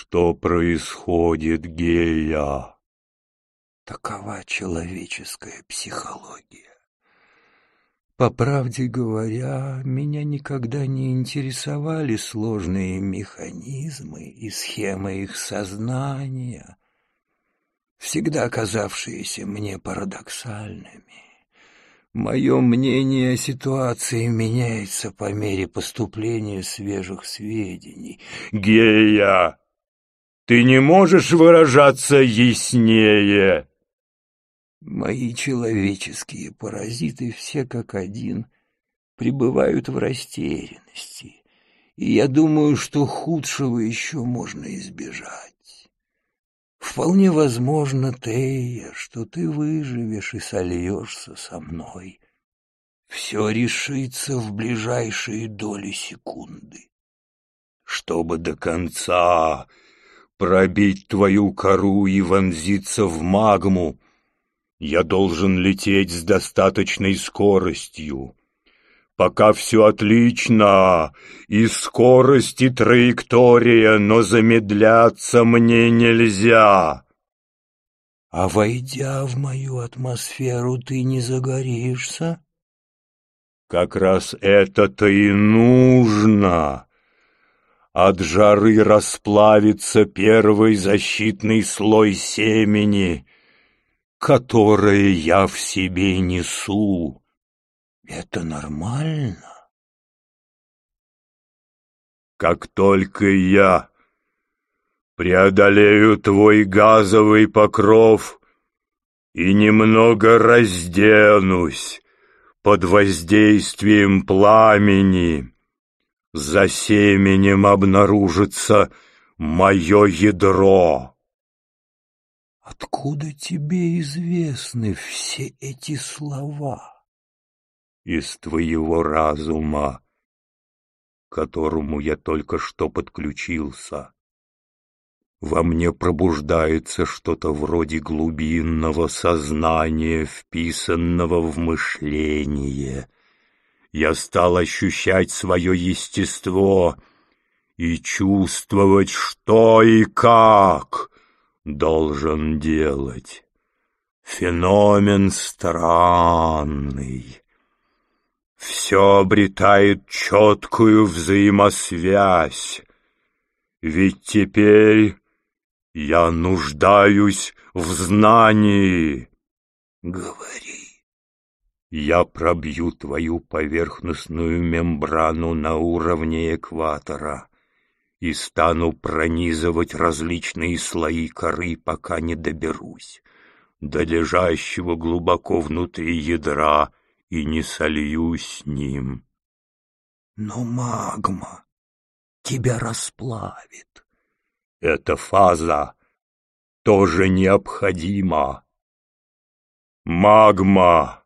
Что происходит, Гея? Такова человеческая психология. По правде говоря, меня никогда не интересовали сложные механизмы и схемы их сознания, всегда казавшиеся мне парадоксальными. Мое мнение о ситуации меняется по мере поступления свежих сведений. Гея, ты не можешь выражаться яснее. Мои человеческие паразиты все как один пребывают в растерянности, и я думаю, что худшего еще можно избежать. Вполне возможно, Тея, что ты выживешь и сольешься со мной. Все решится в ближайшие доли секунды. Чтобы до конца пробить твою кору и вонзиться в магму, я должен лететь с достаточной скоростью. Пока все отлично, и скорость, и траектория, но замедляться мне нельзя. А войдя в мою атмосферу, ты не загоришься? Как раз это-то и нужно. От жары расплавится первый защитный слой семени, который я в себе несу. Это нормально? Как только я преодолею твой газовый покров и немного разденусь под воздействием пламени, за семенем обнаружится мое ядро. Откуда тебе известны все эти слова? Из твоего разума, к которому я только что подключился. Во мне пробуждается что-то вроде глубинного сознания, вписанного в мышление — я стал ощущать свое естество и чувствовать, что и как должен делать. Феномен странный. Все обретает четкую взаимосвязь. Ведь теперь я нуждаюсь в знании. Говори. Я пробью твою поверхностную мембрану на уровне экватора и стану пронизывать различные слои коры, пока не доберусь до лежащего глубоко внутри ядра и не сольюсь с ним. Но магма тебя расплавит. Эта фаза тоже необходима. Магма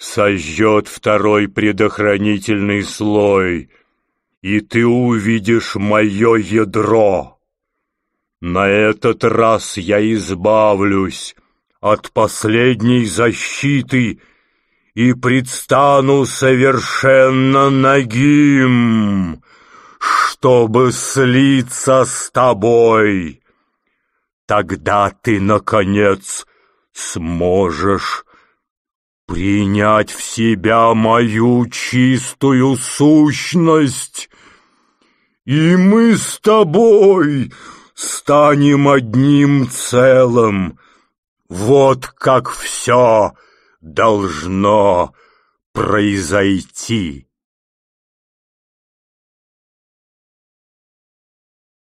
сожжет второй предохранительный слой, и ты увидишь мое ядро. На этот раз я избавлюсь от последней защиты и предстану совершенно нагим, чтобы слиться с тобой. Тогда ты, наконец, сможешь принять в себя мою чистую сущность, и мы с тобой станем одним целым. Вот как все должно произойти.